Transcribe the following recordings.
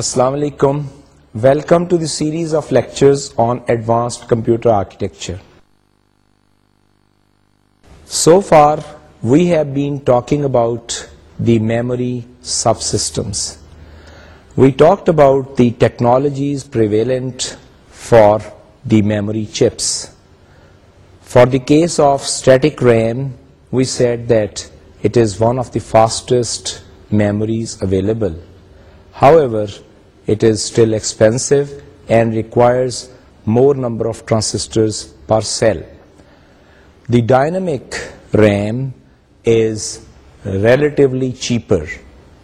السلام علیکم welcome to the series of lectures on advanced computer architecture so far we have been talking about the memory subsystems we talked about the technologies prevalent for the memory chips for the case of static RAM we saw that it is one of the fastest memories available however It is still expensive and requires more number of transistors per cell. The dynamic RAM is relatively cheaper,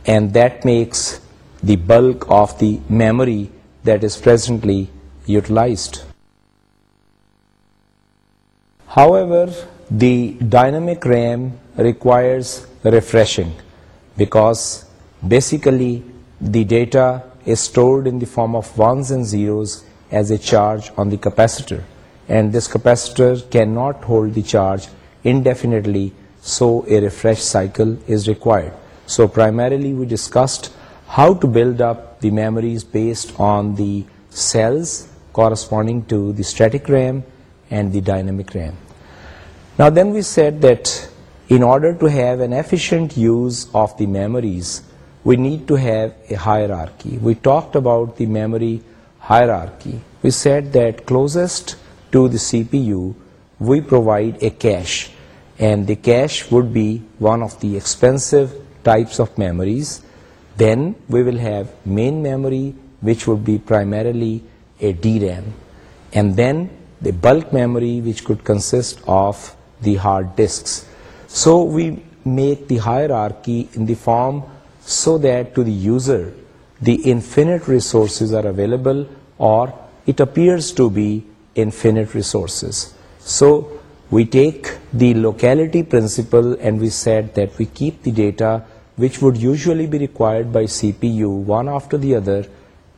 and that makes the bulk of the memory that is presently utilized. However, the dynamic RAM requires refreshing because basically the data is stored in the form of ones and zeros as a charge on the capacitor, and this capacitor cannot hold the charge indefinitely, so a refresh cycle is required. So primarily we discussed how to build up the memories based on the cells corresponding to the static RAM and the dynamic RAM. Now then we said that in order to have an efficient use of the memories, we need to have a hierarchy. We talked about the memory hierarchy. We said that closest to the CPU, we provide a cache, and the cache would be one of the expensive types of memories. Then we will have main memory, which would be primarily a DRAM, and then the bulk memory, which could consist of the hard disks. So we make the hierarchy in the form so that to the user the infinite resources are available, or it appears to be infinite resources. So we take the locality principle and we said that we keep the data which would usually be required by CPU one after the other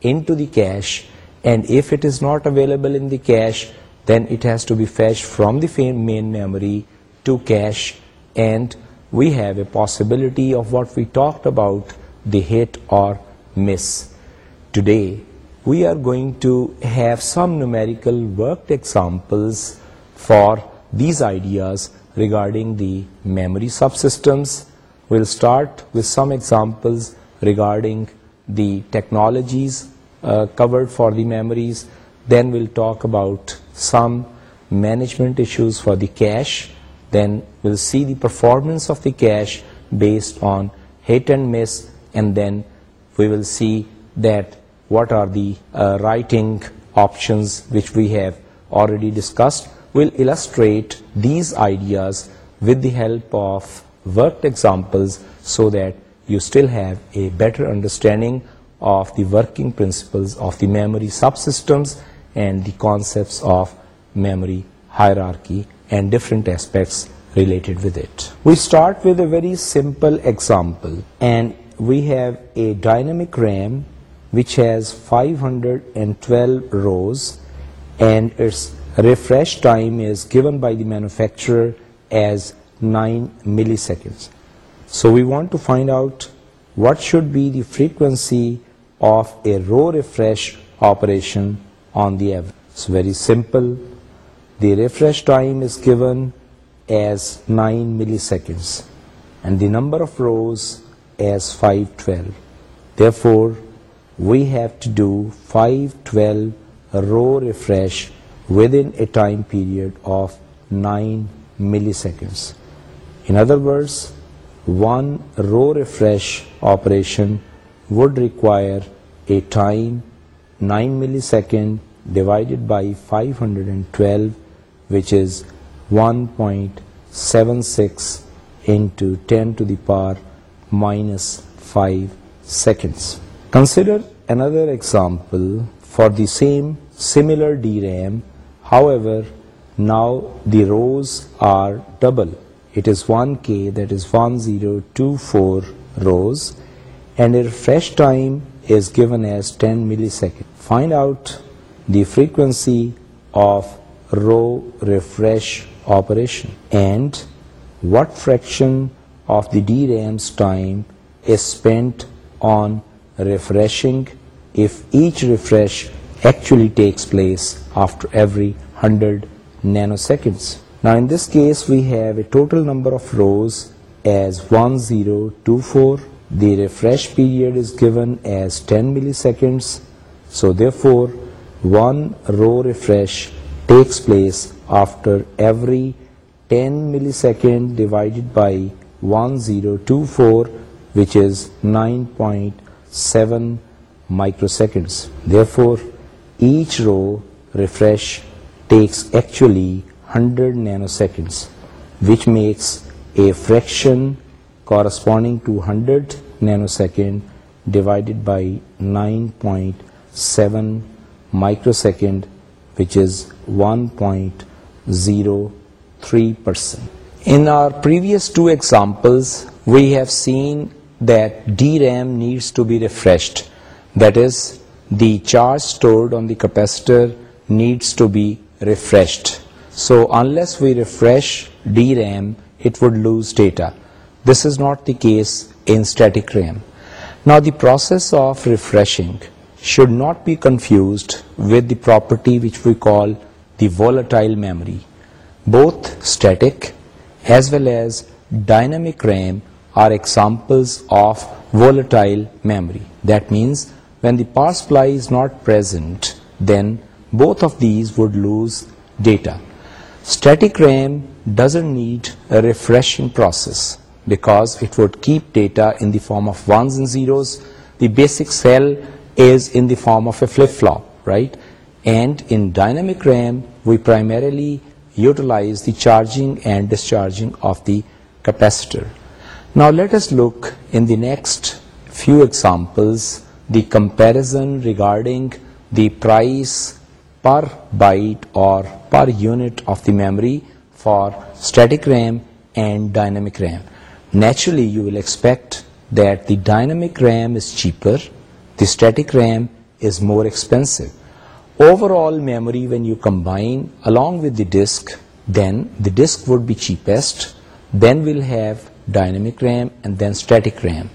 into the cache, and if it is not available in the cache, then it has to be fetched from the main memory to cache and we have a possibility of what we talked about, the hit or miss. Today, we are going to have some numerical worked examples for these ideas regarding the memory subsystems. We'll start with some examples regarding the technologies uh, covered for the memories. Then we'll talk about some management issues for the cache. Then We'll see the performance of the cache based on hit and miss, and then we will see that what are the uh, writing options which we have already discussed. We'll illustrate these ideas with the help of worked examples so that you still have a better understanding of the working principles of the memory subsystems and the concepts of memory hierarchy and different aspects related we start very simple example and we've a has five hundred rows menu nine milliseconds should frequency refresh a as 9 milliseconds and the number of rows as 512. Therefore, we have to do 512 row refresh within a time period of 9 milliseconds. In other words, one row refresh operation would require a time 9 millisecond divided by 512, which is 1.76 into 10 to the power minus 5 seconds. Consider another example for the same similar DRAM. However, now the rows are double. It is 1K, that is 1024 rows, and a refresh time is given as 10 milliseconds. Find out the frequency of row refresh the ran time is spent on refreshing zero two four period is given as ten milliseconds so the four one rows takes place After every 10 millisecond divided by 1024, which is 9.7 microseconds. Therefore, each row refresh takes actually 100 nanoseconds, which makes a fraction corresponding to 100 nanosecond divided by 9.7 microsecond, which is 1.7 0.03%. In our previous two examples, we have seen that DRAM needs to be refreshed. That is, the charge stored on the capacitor needs to be refreshed. So unless we refresh DRAM, it would lose data. This is not the case in static RAM. Now the process of refreshing should not be confused with the property which we call the volatile memory. Both static as well as dynamic RAM are examples of volatile memory. That means when the parsefly is not present, then both of these would lose data. Static RAM doesn't need a refreshing process because it would keep data in the form of ones and zeros. The basic cell is in the form of a flip-flop, right? And in dynamic RAM, we primarily utilize the charging and discharging of the capacitor. Now let us look in the next few examples the comparison regarding the price per byte or per unit of the memory for static RAM and dynamic RAM. Naturally, you will expect that the dynamic RAM is cheaper, the static RAM is more expensive. Overall memory, when you combine along with the disk, then the disk would be cheapest, then we'll have dynamic RAM and then static RAM,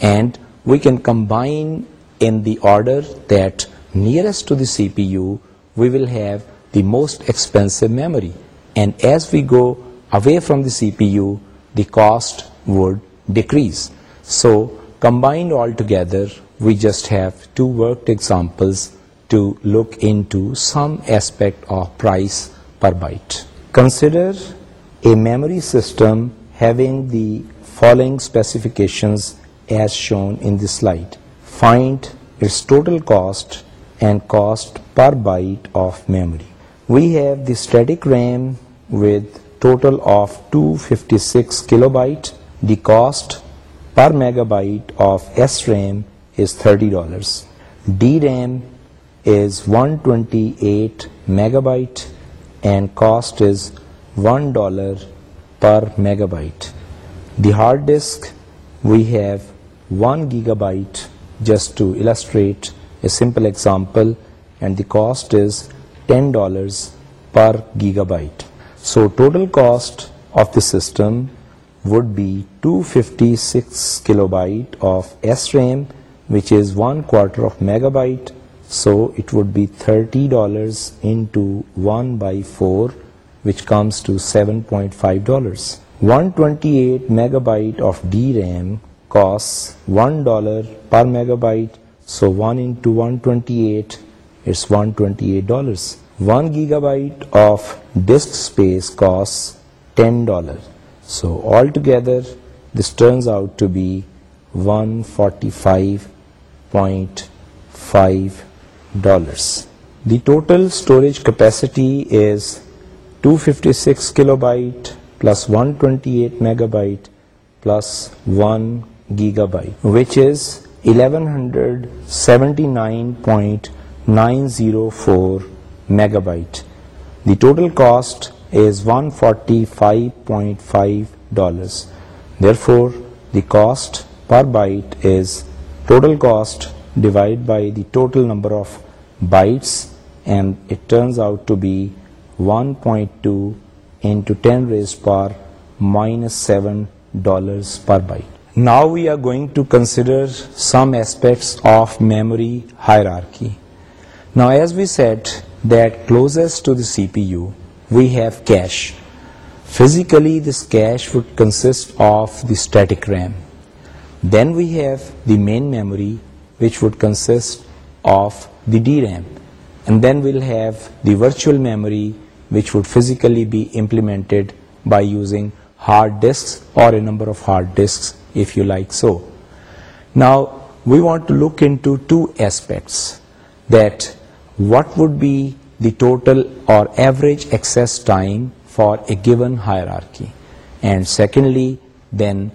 and we can combine in the order that nearest to the CPU we will have the most expensive memory, and as we go away from the CPU the cost would decrease. So combined all together we just have two worked examples to look into some aspect of price per byte. Consider a memory system having the following specifications as shown in this slide. Find its total cost and cost per byte of memory. We have the static RAM with total of 256 kilobyte. The cost per megabyte of SRAM is $30. DRAM is 128 megabyte and cost is $1 per megabyte. The hard disk, we have 1 gigabyte, just to illustrate a simple example, and the cost is $10 per gigabyte. So total cost of the system would be 256 kilobyte of SRAM, which is 1/4 of megabyte, so it would be $30 into 1/4, which comes to $7.5. 128 megabyte of DRAM costs $1 per megabyte, so 1 into 128 is $128. 1 gigabyte of disk space costs $10. So altogether, this turns out to be $145.5 dollars the total storage capacity is 256 kilobyte plus 128 megabyte plus 1 gigabyte which is 1179.904 megabyte the total cost is 145.5 forty five dollars therefore the cost per byte is total cost divide by the total number of bytes, and it turns out to be 1.2 into 10 raised power minus $7 per byte. Now we are going to consider some aspects of memory hierarchy. Now, as we said, that closest to the CPU we have cache. Physically, this cache would consist of the static RAM. Then we have the main memory, which would consist of the DRAM, and then we'll have the virtual memory, which would physically be implemented by using hard disks or a number of hard disks, if you like so. Now we want to look into two aspects, that what would be the total or average access time for a given hierarchy, and secondly then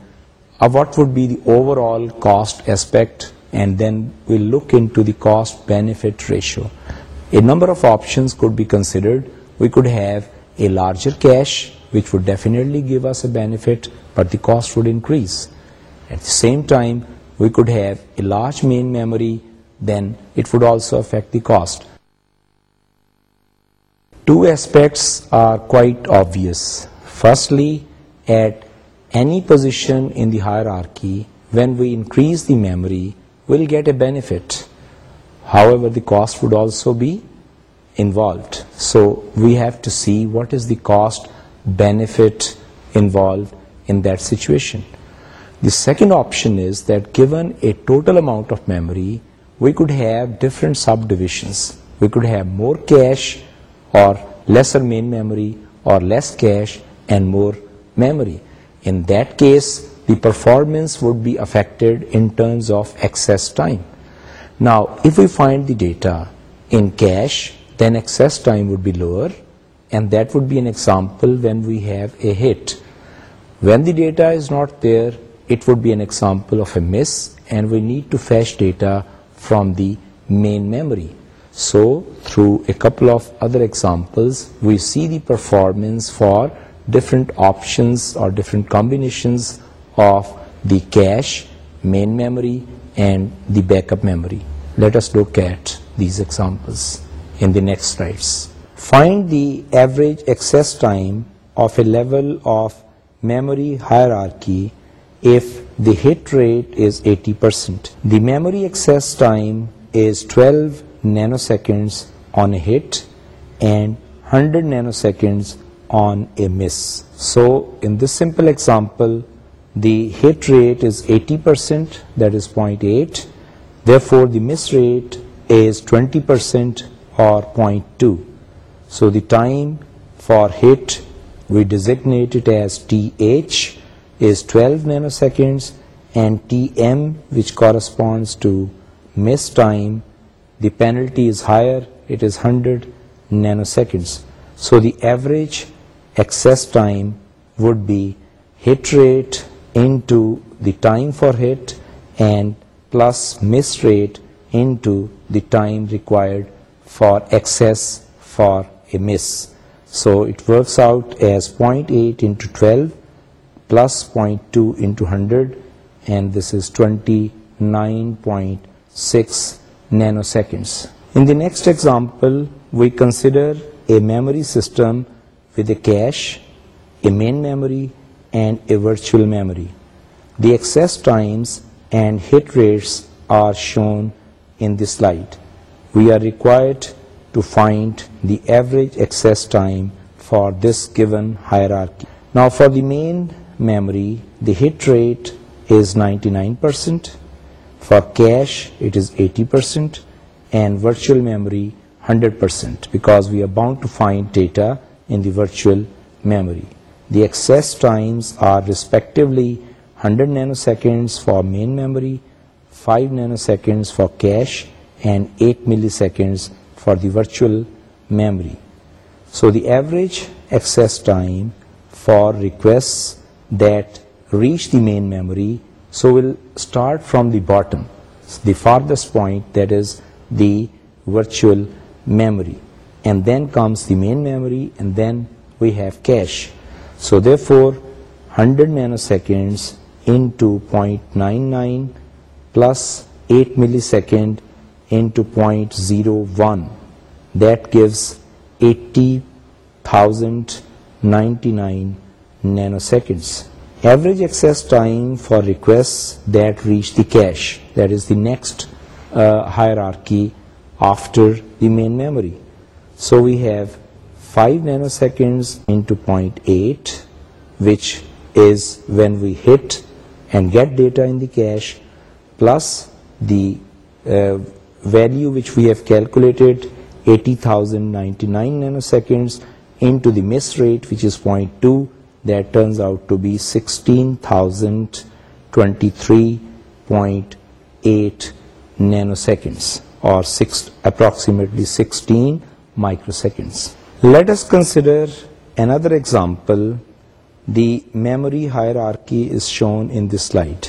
uh, what would be the overall cost aspect and then we'll look into the cost-benefit ratio. A number of options could be considered. We could have a larger cash, which would definitely give us a benefit, but the cost would increase. At the same time, we could have a large main memory, then it would also affect the cost. Two aspects are quite obvious. Firstly, at any position in the hierarchy, when we increase the memory, will get a benefit. However, the cost would also be involved. So we have to see what is the cost benefit involved in that situation. The second option is that given a total amount of memory, we could have different subdivisions. We could have more cache or lesser main memory, or less cache and more memory. In that case, the performance would be affected in terms of access time. Now, if we find the data in cache, then access time would be lower, and that would be an example when we have a hit. When the data is not there, it would be an example of a miss, and we need to fetch data from the main memory. So, through a couple of other examples, we see the performance for different options or different combinations of the cache, main memory, and the backup memory. Let us look at these examples in the next slides. Find the average access time of a level of memory hierarchy if the hit rate is 80%. The memory access time is 12 nanoseconds on a hit and 100 nanoseconds on a miss. So in this simple example, the hit rate is 80%, that is 0.8. Therefore, the miss rate is 20% or 0.2. So the time for hit, we designate it as TH, is 12 nanoseconds, and TM, which corresponds to miss time, the penalty is higher, it is 100 nanoseconds. So the average access time would be hit rate into the time for hit and plus miss rate into the time required for access for a miss. So it works out as 0.8 into 12 plus 0.2 into 100, and this is 29.6 nanoseconds. In the next example, we consider a memory system with a cache, a main memory, and a virtual memory. The access times and hit rates are shown in the slide. We are required to find the average access time for this given hierarchy. Now for the main memory, the hit rate is 99%, for cache it is 80%, and virtual memory 100%, because we are bound to find data in the virtual memory. The access times are respectively 100 nanoseconds for main memory, 5 nanoseconds for cache, and 8 milliseconds for the virtual memory. So the average access time for requests that reach the main memory, so we'll start from the bottom, the farthest point, that is the virtual memory, and then comes the main memory, and then we have cache. So therefore 100 nanoseconds into 0.99 plus 8 millisecond into 0.01, that gives 80,099 nanoseconds. Average access time for requests that reach the cache, that is the next uh, hierarchy after the main memory. So we have 5 nanoseconds into 0.8, which is when we hit and get data in the cache, plus the uh, value which we have calculated, 80,099 nanoseconds, into the miss rate, which is 0.2, that turns out to be 16,023.8 nanoseconds, or approximately 16 microseconds. Let us consider another example. The memory hierarchy is shown in this slide.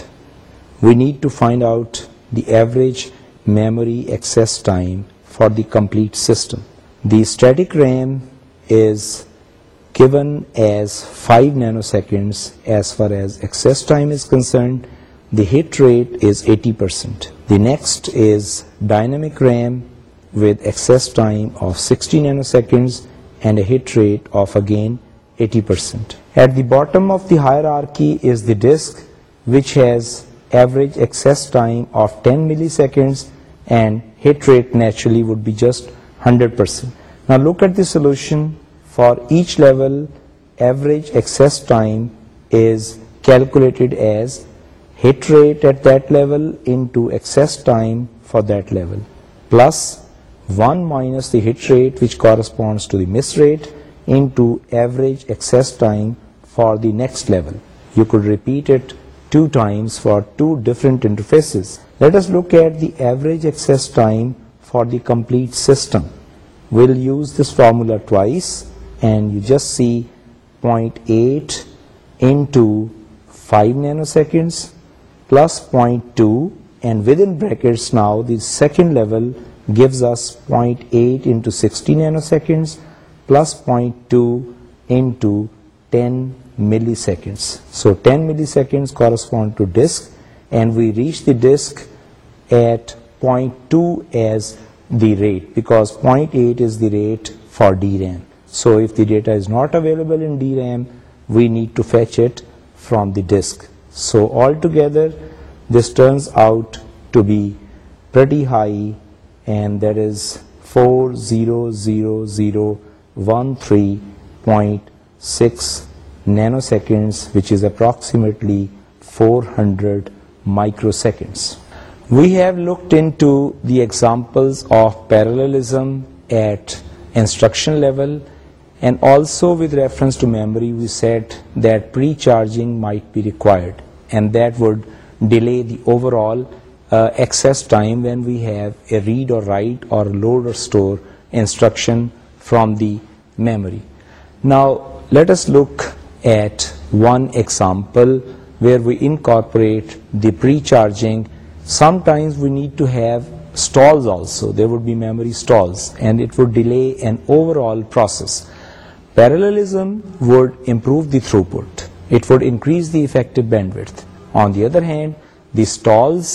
We need to find out the average memory access time for the complete system. The static RAM is given as 5 nanoseconds as far as access time is concerned. The hit rate is 80%. The next is dynamic RAM with access time of 60 nanoseconds disk which has average milliseconds and hit rate naturally would be just hundred percent look at the solution for each level is hit rate at that levels for the L one minus the hit rate وارسپونٹ system will use this formula twice and you just see point eight five nanoseconds plus point two and with in brackets now the second level gives us 0.8 into 60 nanoseconds plus 0.2 into 10 milliseconds. So 10 milliseconds correspond to disk, and we reach the disk at 0.2 as the rate, because 0.8 is the rate for DRAM. So if the data is not available in DRAM, we need to fetch it from the disk. So altogether this turns out to be pretty high and that is 40013.6 nanoseconds, which is approximately 400 microseconds. We have looked into the examples of parallelism at instruction level, and also with reference to memory we said that pre-charging might be required, and that would delay the overall uh, excess time when we have a read or write or load or store instruction from the memory. Now let us look at one example where we incorporate the pre-charging. Sometimes we need to have stalls also. There would be memory stalls, and it would delay an overall process. Parallelism would improve the throughput. It would increase the effective bandwidth. On the other hand, the stalls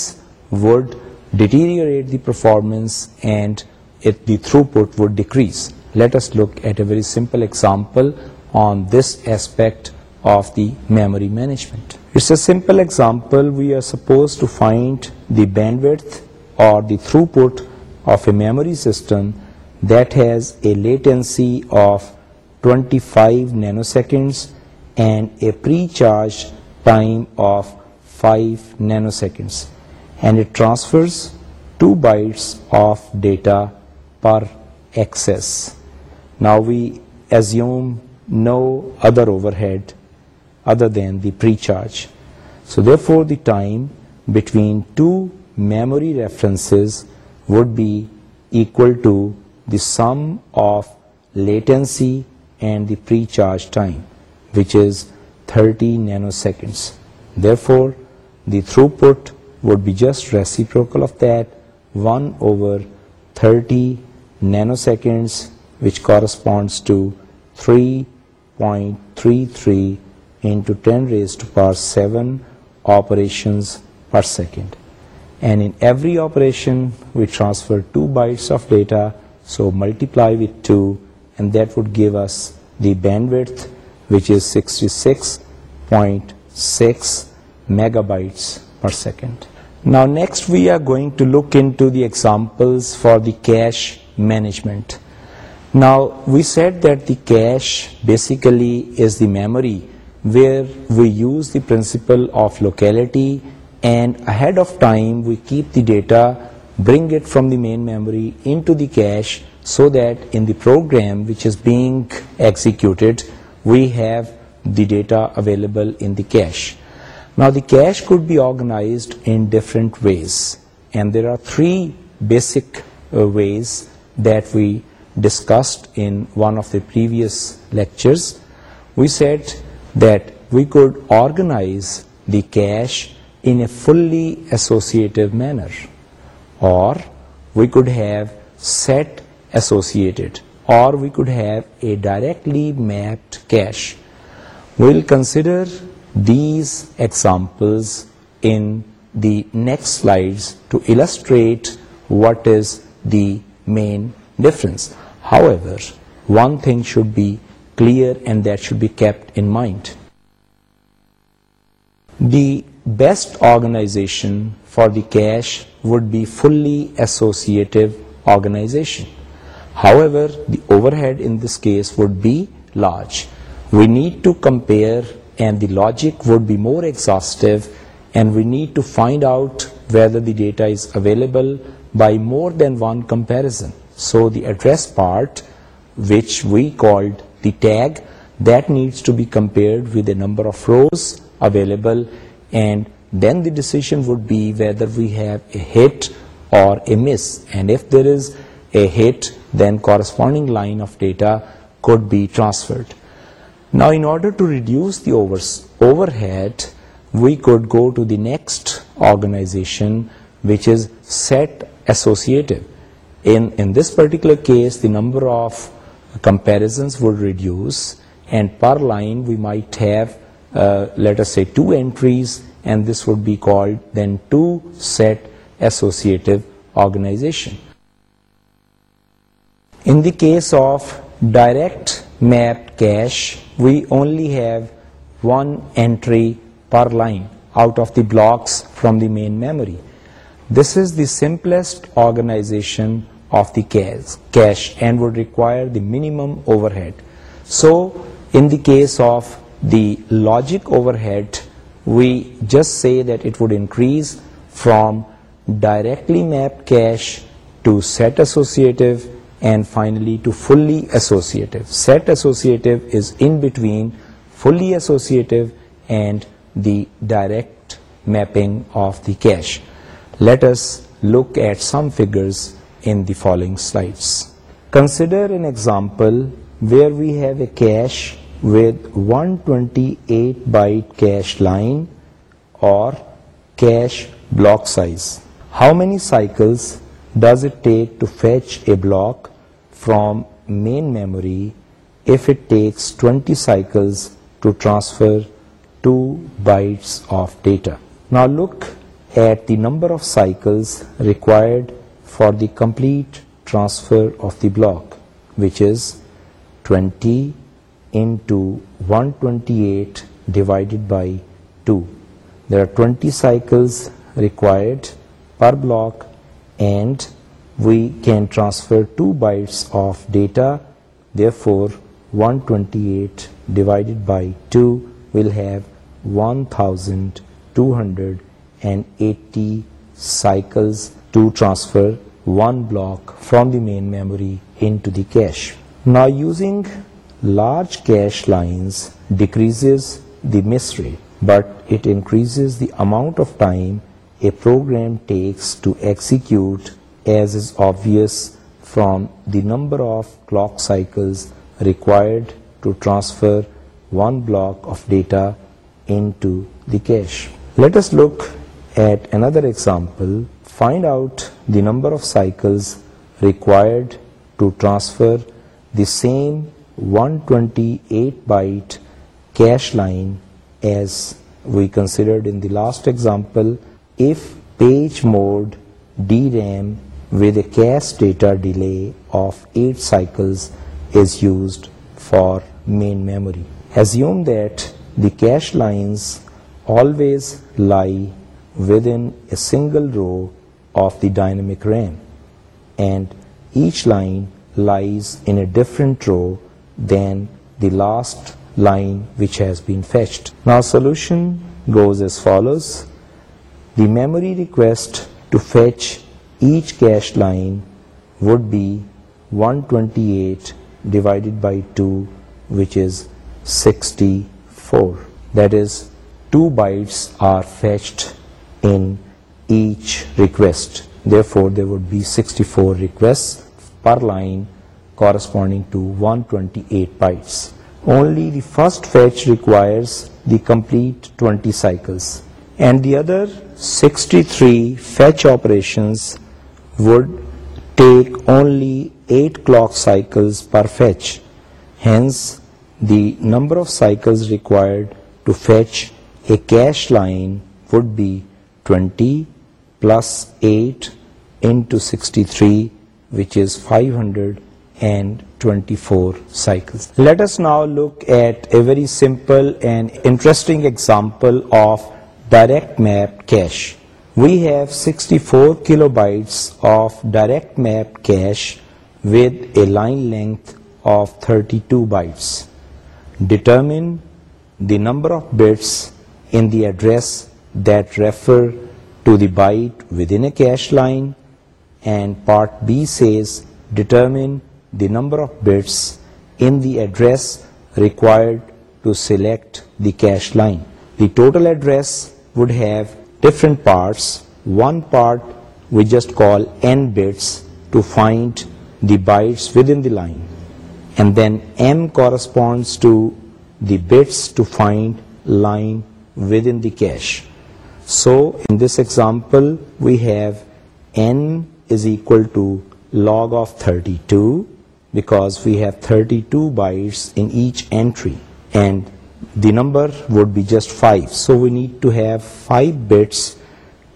would deteriorate the performance and the throughput would decrease. Let us look at a very simple example on this aspect of the memory management. It's a simple example. We are supposed to find the bandwidth or the throughput of a memory system that has a latency of 25 nanoseconds and a pre-charge time of 5 nanoseconds and it transfers 2 bytes of data per access. Now we assume no other overhead other than the pre-charge. So therefore the time between 2 memory references would be equal to the sum of latency and the pre-charge time, which is 30 nanoseconds. Therefore the throughput would be just reciprocal of that 1 over 30 nanoseconds, which corresponds to 3.33 into 10 raised to power 7 operations per second. And in every operation we transfer 2 bytes of data, so multiply with 2, and that would give us the bandwidth, which is 66.6 megabytes per second. Now next we are going to look into the examples for the cache management. Now we said that the cache basically is the memory where we use the principle of locality, and ahead of time we keep the data, bring it from the main memory into the cache, so that in the program which is being executed we have the data available in the cache. Now the cache could be organized in different ways, and there are three basic uh, ways that we discussed in one of the previous lectures. We said that we could organize the cache in a fully associative manner, or we could have set associated, or we could have a directly mapped cache. We'll consider these examples in the next slides to illustrate what is the main difference. However, one thing should be clear and that should be kept in mind. The best organization for the cache would be fully associative organization. However, the overhead in this case would be large. We need to compare and the logic would be more exhaustive, and we need to find out whether the data is available by more than one comparison. So the address part, which we called the tag, that needs to be compared with the number of rows available, and then the decision would be whether we have a hit or a miss. And if there is a hit, then corresponding line of data could be transferred. Now in order to reduce the overhead, we could go to the next organization, which is set associative. In this particular case, the number of comparisons would reduce, and per line we might have uh, let us say 2 entries, and this would be called then 2 set associative organization. In the case of direct map cache, we only have one entry per line out of the blocks from the main memory. This is the simplest organization of the cache and would require the minimum overhead. So in the case of the logic overhead, we just say that it would increase from directly mapped cache to set associative and finally to fully associative. Set associative is in between fully associative and the direct mapping of the cache. Let us look at some figures in the following slides. Consider an example where we have a cache with 128 byte cache line or cache block size. How many cycles does it to fetch a block from main memory cycles to transferred for the complete transfer of the block which is twenty eight divide by two there are twenty cycles required per block and we can transfer 2 bytes of data. Therefore 128 divided by 2 will have 1280 cycles to transfer one block from the main memory into the cache. Now, using large cache lines decreases the miss rate, but it increases the amount of time a program takes to execute from the number of clock cycles required to transfer example find out the number of cycles required to transfer the same one twenty eight byte cache line as we considered in last example if page mode DRAM with a cache data delay of 8 cycles is used for main memory. Assume that the cache lines always lie within a single row of the dynamic RAM, and each line lies in a different row than the last line which has been fetched. Now solution goes as follows. The memory request to fetch each cache line would be 128 divided by 2, which is 64. That is, 2 bytes are fetched in each request. Therefore, there would be 64 requests per line corresponding to 128 bytes. Only the first fetch requires the complete 20 cycles, and the other 63 fetch operations would take only 8 clock cycles per fetch. Hence, the number of cycles required to fetch a cache line would be 20 plus 8 into 63, which is 524 cycles. Let us now look at a very simple and interesting example of direct map cache. We have 64 kilobytes of direct map cache with a line length of 32 bytes. Determine the number of bits in the address that refer to the byte within a cache line, and part B says determine the number of bits in the address required to select the cache line. The total address would have different parts. One part we just call n bits to find the bytes within the line, and then m corresponds to the bits to find line within the cache. So in this example we have n is equal to log of 32, because we have 32 bytes in each entry, and the number would be just 5. So we need to have 5 bits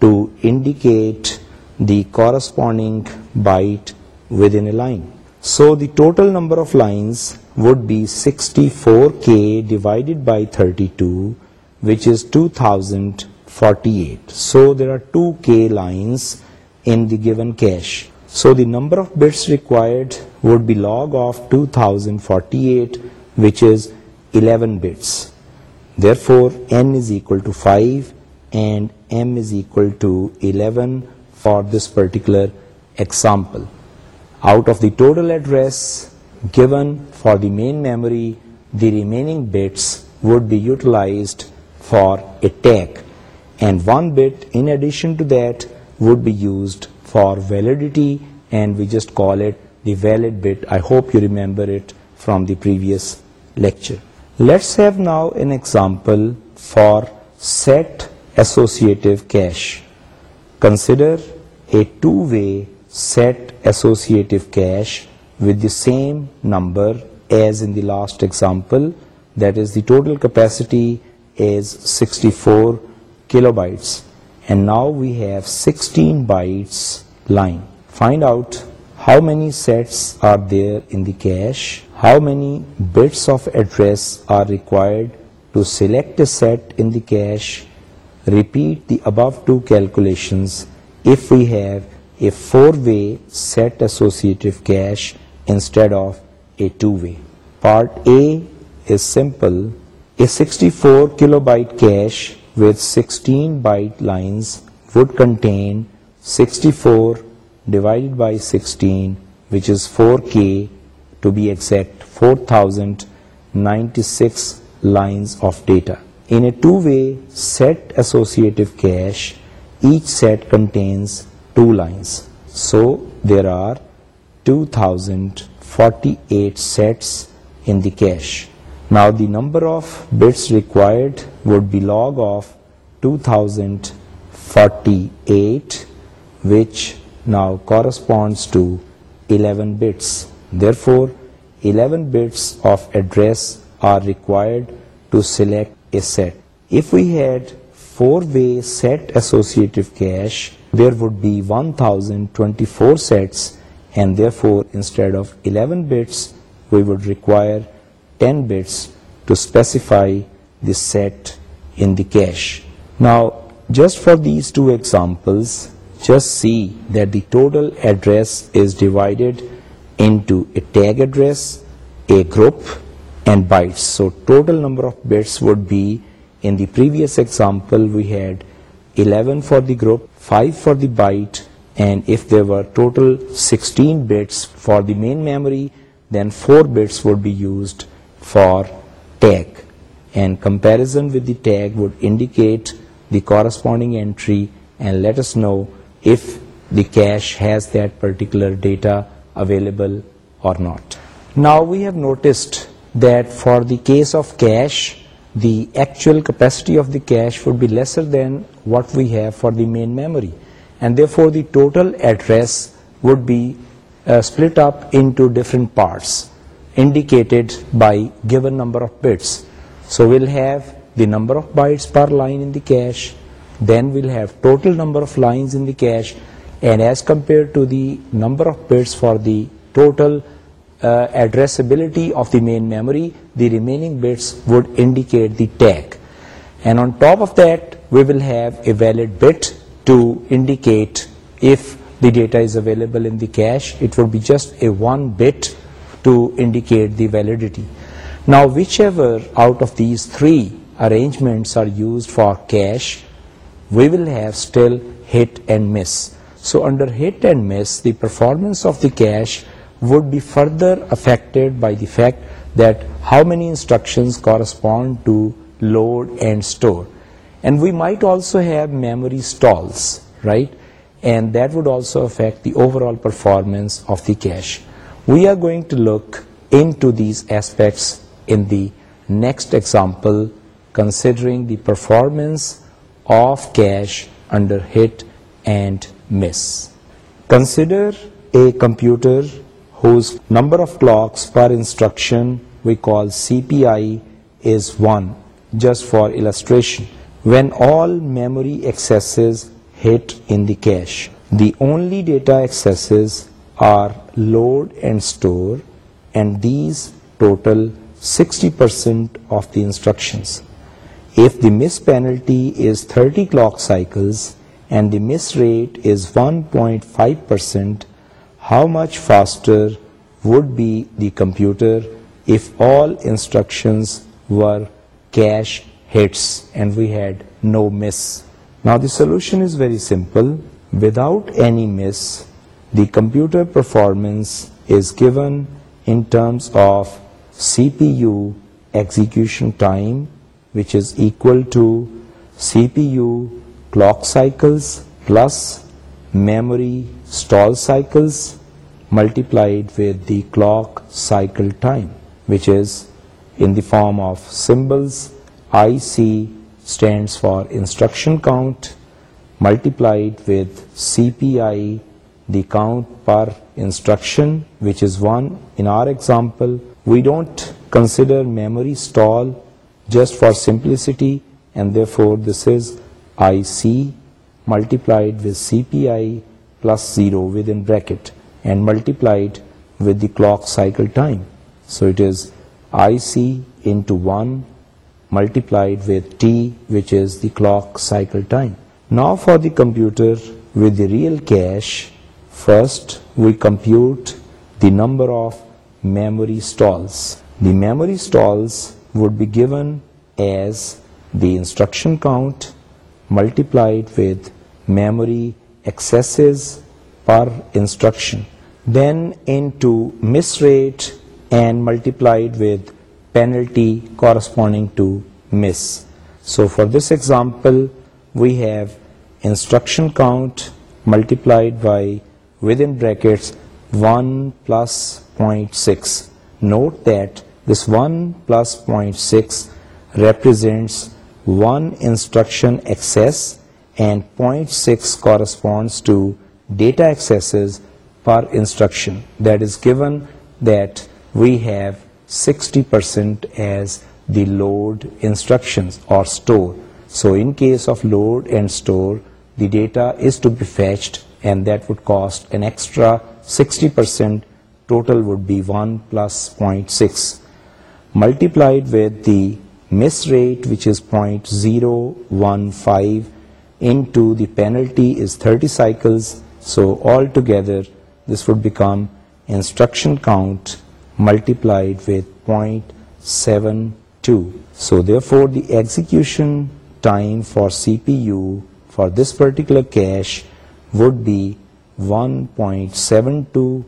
to indicate the corresponding byte within a line. So the total number of lines would be 64k divided by 32, which is 2048. So there are 2k lines in the given cache. So the number of bits required would be log of 2048, which is 11 bits. Therefore, n is equal to 5 and m is equal to 11 for this particular example. Out of the total address given for the main memory, the remaining bits would be utilized for attack, and one bit in addition to that would be used for validity, and we just call it the valid bit. I hope you remember it from the previous lecture. Let's have now an example for set associative cache. Consider a two-way set associative cache with the same number as in the last example, that is the total capacity is 64 kilobytes, and now we have 16 bytes line. Find out how many sets are there in the cache how many bits of address are required to select a set in the cache? Repeat the above two calculations if we have a 4-way set associative cache instead of a 2-way. Part A is simple. A 64 kilobyte cache with 16 byte lines would contain 64 divided by 16, which is 4K so there are two thousand forty eight sets cache now the number of required would be log of two thousand forty eight which now corresponds to 11 bits set if had four way would be we would require ten bits to specify the cache now just for to example just see the total address is divided group and byte so total numbers example the group five for the byte main memory then four bits we used for and comparison would indicate the corresponding entry and let us know if the cache has that particular data available or line number of line And as compared to the number of bits for the total uh, addressability of the main memory, the remaining bits would indicate the tag. And on top of that, we will have a valid bit to indicate if the data is available in the cache. It would be just a one bit to indicate the validity. Now, whichever out of these three arrangements are used for cache, we will have still hit and miss. So under hit and miss, the performance of the cache would be further affected by the fact that how many instructions correspond to load and store. And we might also have memory stalls, right? And that would also affect the overall performance of the cache. We are going to look into these aspects in the next example, considering the performance of cache under hit and miss. Consider a computer whose number of clocks per instruction we call CPI is 1, just for illustration. When all memory accesses hit in the cache, the only data accesses are load and store, and these total 60% of the instructions. If the miss penalty is 30 clock cycles, and the miss rate is 1.5%, how much faster would be the computer if all instructions were cache hits and we had no miss? Now the solution is very simple. Without any miss, the computer performance is given in terms of CPU execution time, which is equal to CPU clock cycles plus memory stall cycles multiplied with the clock cycle time, which is in the form of symbols. IC stands for instruction count, multiplied with CPI, the count per instruction, which is 1. In our example, we don't consider memory stall just for simplicity, and therefore this is IC multiplied with CPI plus 0 within bracket and multiplied with the clock cycle time. So it is IC into 1 multiplied with T, which is the clock cycle time. Now for the computer with the real cache, first we compute the number of memory stalls. The memory stalls would be given as the instruction count multiplied with memory accesses per instruction, then into miss rate and multiplied with penalty corresponding to miss. So for this example, we have instruction count multiplied by, within brackets, 1 plus 0.6. Note that this 1 plus 0.6 represents 1 instruction access, and 0.6 corresponds to data accesses per instruction. That is, given that we have 60% as the load instructions or store. So in case of load and store, the data is to be fetched, and that would cost an extra 60%. Total would be 1 plus 0.6 multiplied with the miss rate, which is 0.015, into the penalty is 30 cycles. So altogether, this would become instruction count multiplied with 0.72. So therefore, the execution time for CPU for this particular cache would be 1.72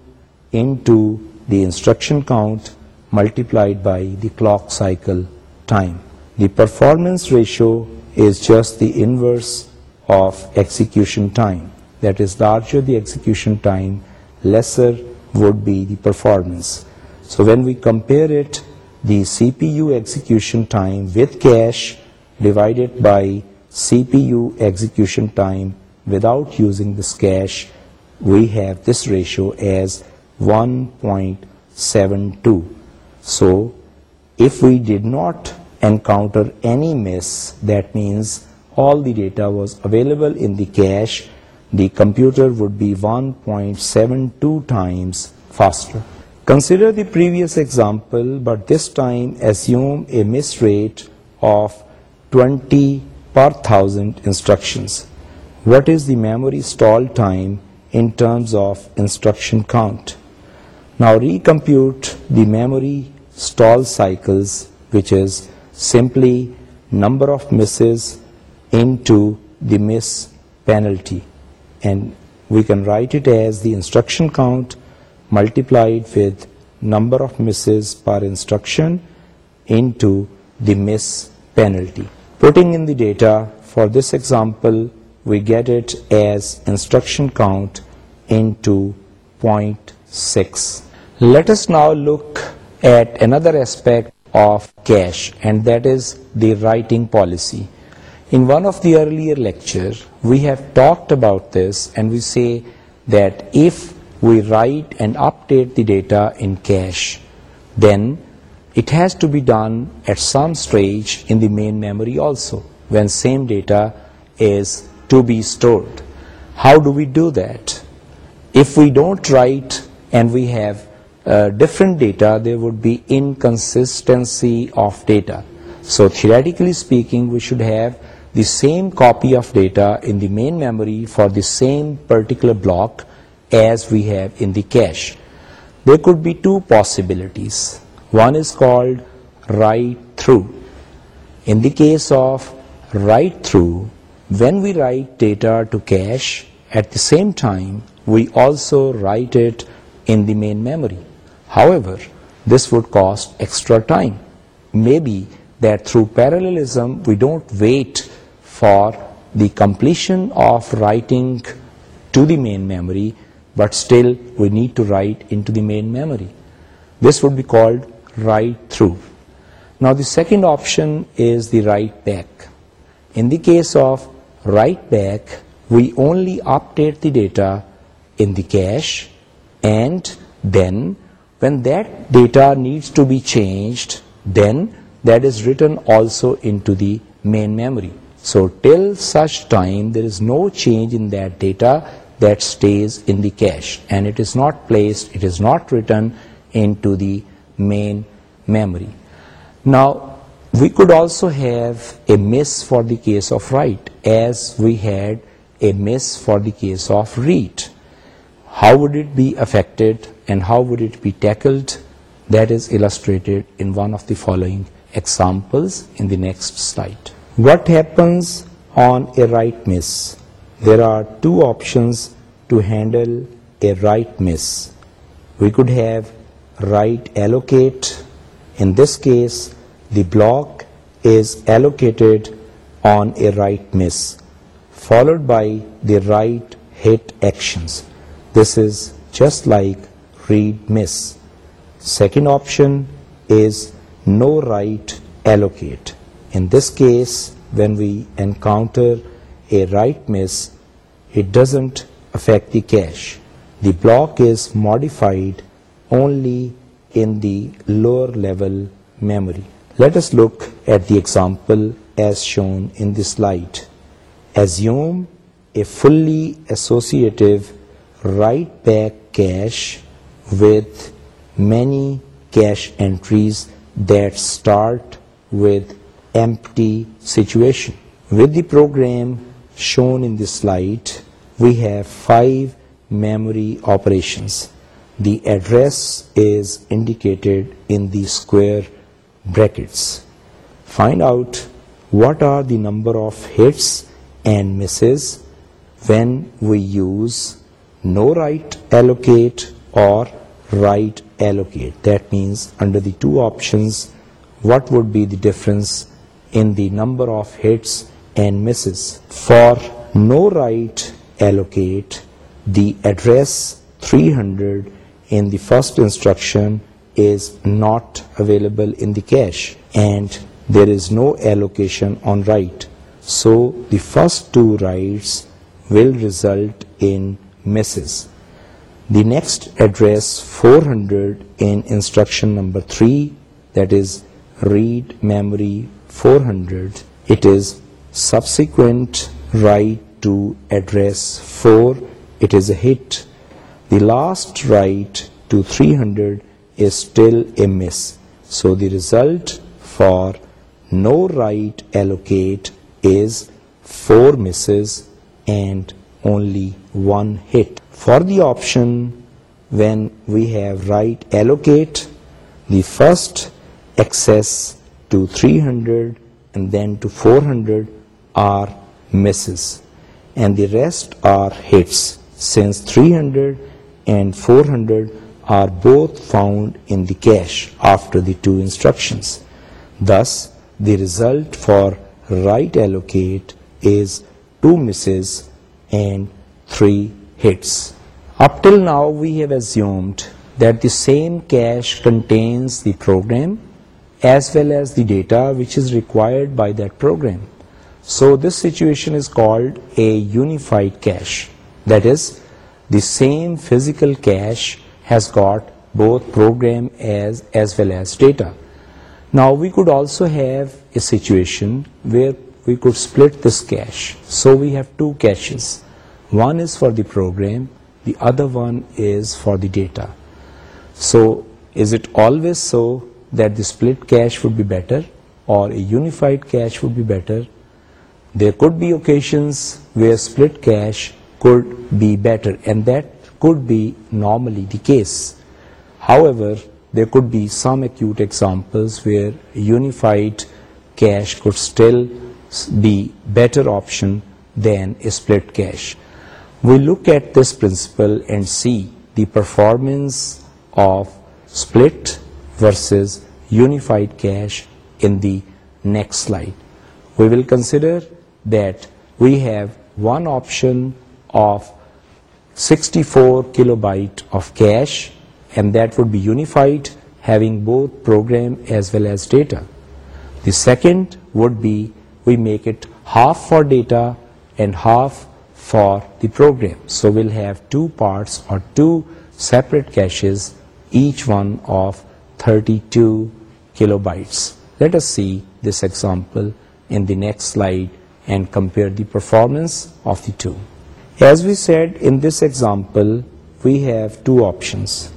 into the instruction count multiplied by the clock cycle time. The performance ratio is just the inverse of execution time. That is, larger the execution time, lesser would be the performance. So when we compare it, the CPU execution time with cache divided by CPU execution time without using this cache, we have this ratio as 1.72. So if we did not encounter any miss, that means all the data was available in the cache, the computer would be 1.72 times faster. Consider the previous example, but this time assume a miss rate of 20 per thousand instructions. What is the memory stall time in terms of instruction count? Now recompute the memory stall cycles, which is simply number of misses into the miss penalty, and we can write it as the instruction count multiplied with number of misses per instruction into the miss penalty. Putting in the data for this example, we get it as instruction count into 0.6. Let us now look at another aspect of cash, and that is the writing policy. In one of the earlier lectures, we have talked about this, and we say that if we write and update the data in cache, then it has to be done at some stage in the main memory also, when same data is to be stored. How do we do that? If we don't write and we have uh, different data, there would be inconsistency of data. So theoretically speaking, we should have the same copy of data in the main memory for the same particular block as we have in the cache. There could be two possibilities. One is called write-through. In the case of write-through, when we write data to cache, at the same time, we also write it in the main memory. However, this would cost extra time. Maybe that through parallelism, we don't wait for the completion of writing to the main memory, but still we need to write into the main memory. This would be called write through. Now the second option is the write back. In the case of write back, we only update the data in the cache and then when that data needs to be changed, then that is written also into the main memory. So till such time there is no change in that data, that stays in the cache and it is not placed, it is not written into the main memory. Now we could also have a miss for the case of write, as we had a miss for the case of read. How would it be affected and how would it be tackled, that is illustrated in one of the following examples in the next slide. What happens on a right miss? There are two options to handle a right miss. We could have right allocate. In this case, the block is allocated on a right miss, followed by the right hit actions. This is just like premise. Second option is no right allocate. In this case, when we encounter a right miss, it doesn't affect the cache. The block is modified only in the lower level memory. Let us look at the example as shown in the slide. Assume a fully associative write back cache with many cache entries that start with empty situation. With the program shown in this slide, we have 5 memory operations. The address is indicated in the square brackets. Find out what are the number of hits and misses when we use no write allocate or write allocate. That means under the two options, what would be the difference in the number of hits and misses? For no write allocate, the address 300 in the first instruction is not available in the cache, and there is no allocation on write. So the first two writes will result in misses. The next address 400 in instruction number 3, that is read memory 400. It is subsequent write to address 4. It is a hit. The last write to 300 is still a miss. So the result for no write allocate is 4 misses and only 1 hit. For the option when we have right allocate the first excess to 300 and then to 400 are misses and the rest are hits, since 300 and 400 are both found in the cache after the two instructions. Thus the result for right allocate is 2 misses and 3 hits. Up till now we have assumed that the same cache contains the program as well as the data which is required by that program. So this situation is called a unified cache. That is, the same physical cache has got both program as well as data. Now we could also have a situation where we could split this cache. So we have two caches. One is for the program, the other one is for the data. So is it always so that the split cache would be better or a unified cache would be better? There could be occasions where split cache could be better, and that could be normally the case. However, there could be some acute examples where unified cache could still be better option than a split cache. We look at this principle and see the performance of split versus unified cache in the next slide. We will consider that we have one option of 64 kilobyte of cache, and that would be unified, having both program as well as data. The second would be we make it half for data and half for the program. So we'll have two parts or two separate caches, each one of 32 kilobytes. Let us see this example in the next slide and compare the performance of the two. As we said, in this example we have two options.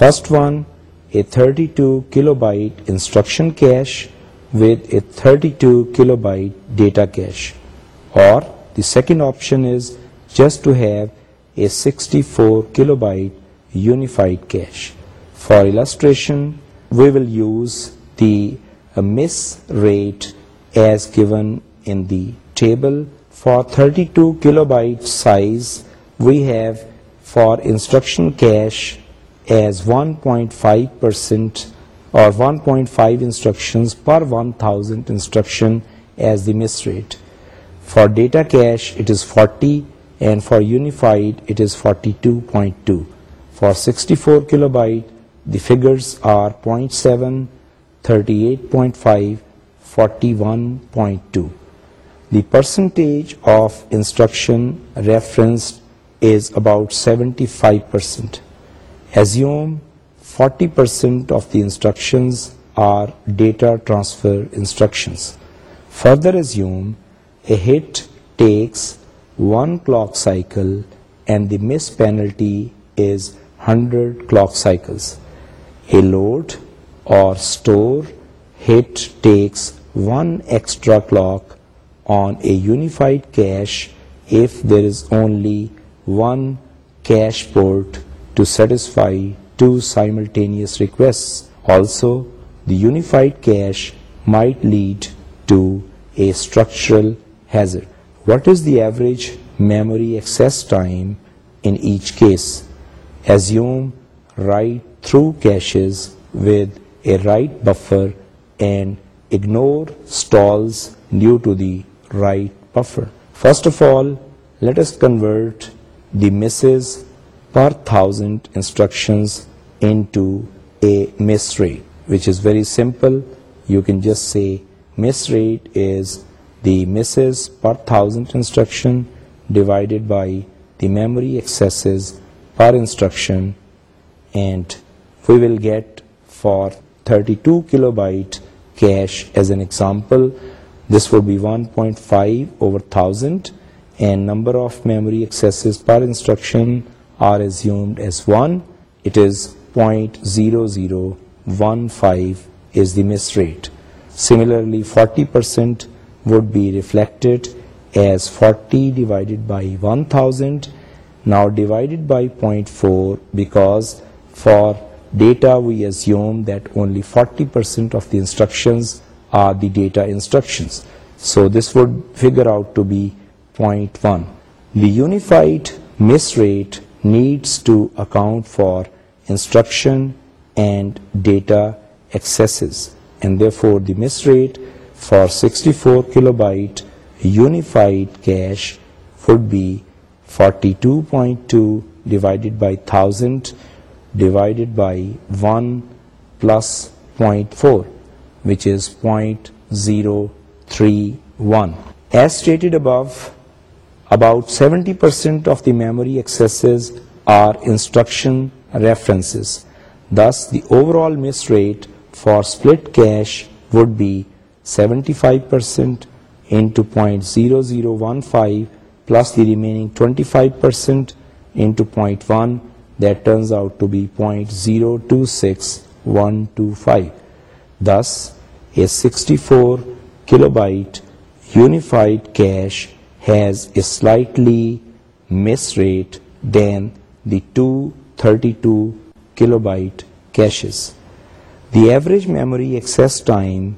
First one, a 32 kilobyte instruction cache with a 32 kilobyte data cache, or second option is just to have a sixty four kilobyte unified cache for the table for thirty two kilobyte size we have for instruction cache as one point five percent or For data cache it is 40, and for unified it is 42.2. For 64 kilobyte the figures are 0.7, 38.5, 41.2. The percentage of instruction referenced is about 75%. Assume 40% of the instructions are data transfer instructions. Further assume a hit takes 1 clock cycle and the miss penalty is 100 clock cycles. A load or store hit takes 1 extra clock on a unified cache if there is only one cache port to satisfy 2 simultaneous requests. Also, the unified cache might lead to a structural hazard. What is the average memory access time in each case? Assume write-through caches with a write buffer and ignore stalls due to the write buffer. First of all, let us convert the misses per 1,000 instructions into a miss rate, which is very simple. You can just say miss rate is the misses per 1000 instruction divided by the memory accesses per instruction, and we will get for 32 kilobyte cache as an example, this would be 1.5/1000, and number of memory accesses per instruction are assumed as 1. It is 0.0015 is the miss rate. Similarly, 40% would be reflected as 40 divided by 1000. Now divided by 0.4, because for data we assume that only 40% of the instructions are the data instructions. So this would figure out to be 0.1. The unified miss rate needs to account for instruction and data excesses, and therefore the miss rate for 64 kilobyte unified cache would be 42.2 divided by 1000 divided by 1 plus 0.4, which is 0.031. As stated above, about 70% of the memory accesses are instruction references. Thus, the overall miss rate for split cache would be 75% into 0.0015 plus the remaining 25% into 0.1, that turns out to be 0.026125. Thus, a 64 kilobyte unified cache has a slightly miss rate than the 232 kilobyte caches. The average memory access time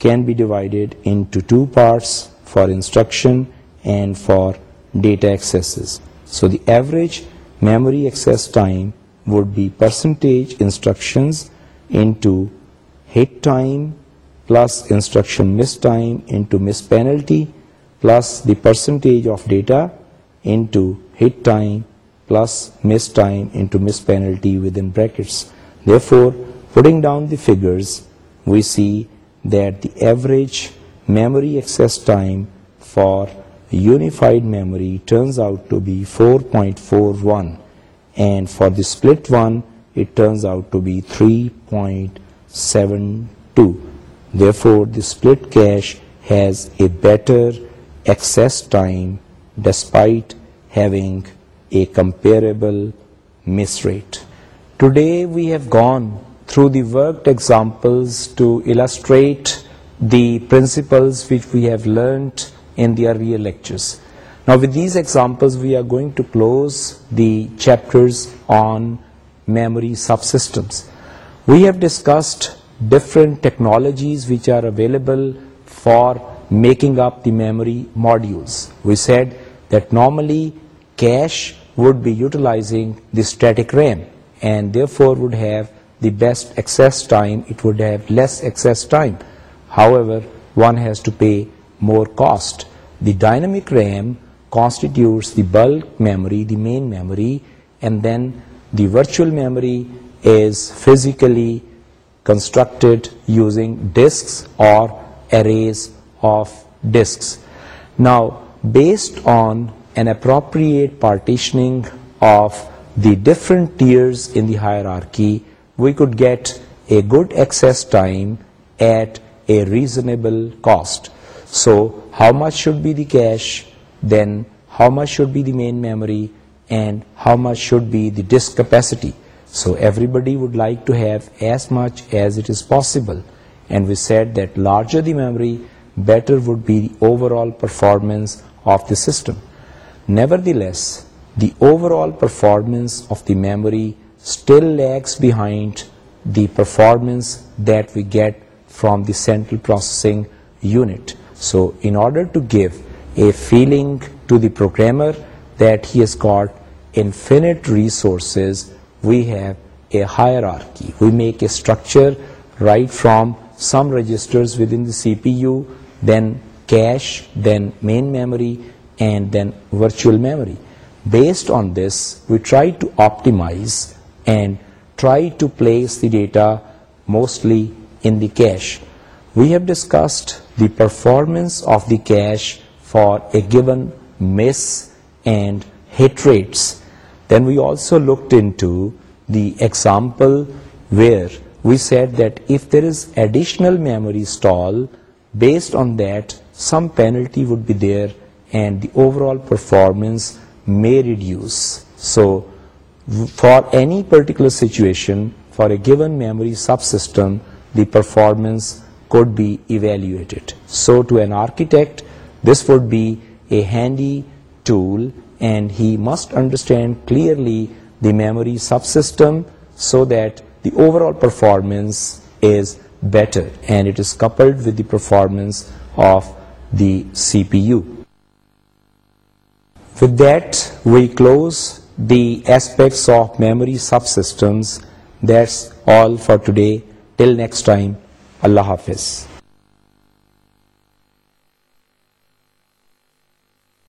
can be divided into two parts, for instruction and for data accesses. So the average memory access time would be percentage instructions into hit time plus instruction miss time into miss penalty plus the percentage of data into hit time plus miss time into miss penalty within brackets. Therefore, putting down the figures, we see that the average memory access time for unified memory turns out to be 4.41, and for the split one it turns out to be 3.72. Therefore, the split cache has a better access time despite having a comparable miss rate. Today we have gone through the worked examples to illustrate the principles which we have learnt in the earlier lectures. Now with these examples we are going to close the chapters on memory subsystems. We have discussed different technologies which are available for making up the memory modules. We said that normally cache would be utilizing the static RAM and therefore would have the best access time, it would have less access time. However, one has to pay more cost. The dynamic RAM constitutes the bulk memory, the main memory, and then the virtual memory is physically constructed using disks or arrays of disks. Now, based on an appropriate partitioning of the different tiers in the hierarchy, we could get a good access time at a reasonable cost. So how much should be the cache, then how much should be the main memory, and how much should be the disk capacity. So everybody would like to have as much as it is possible, and we said that larger the memory, better would be the overall performance of the system. Nevertheless, the overall performance of the memory still lags behind the performance that we get from the central processing unit. So in order to give a feeling to the programmer that he has got infinite resources, we have a hierarchy. We make a structure right from some registers within the CPU, then cache, then main memory, and then virtual memory. Based on this, we try to optimize and try to place the data mostly in the cache. We have discussed the performance of the cache for a given miss and hit rates. Then we also looked into the example where we said that if there is additional memory stall, based on that some penalty would be there and the overall performance may reduce. So for any particular situation, for a given memory subsystem, the performance could be evaluated. So to an architect, this would be a handy tool, and he must understand clearly the memory subsystem so that the overall performance is better, and it is coupled with the performance of the CPU. With that, we close the aspects of memory subsystems that's all for today till next time اللہ حافظ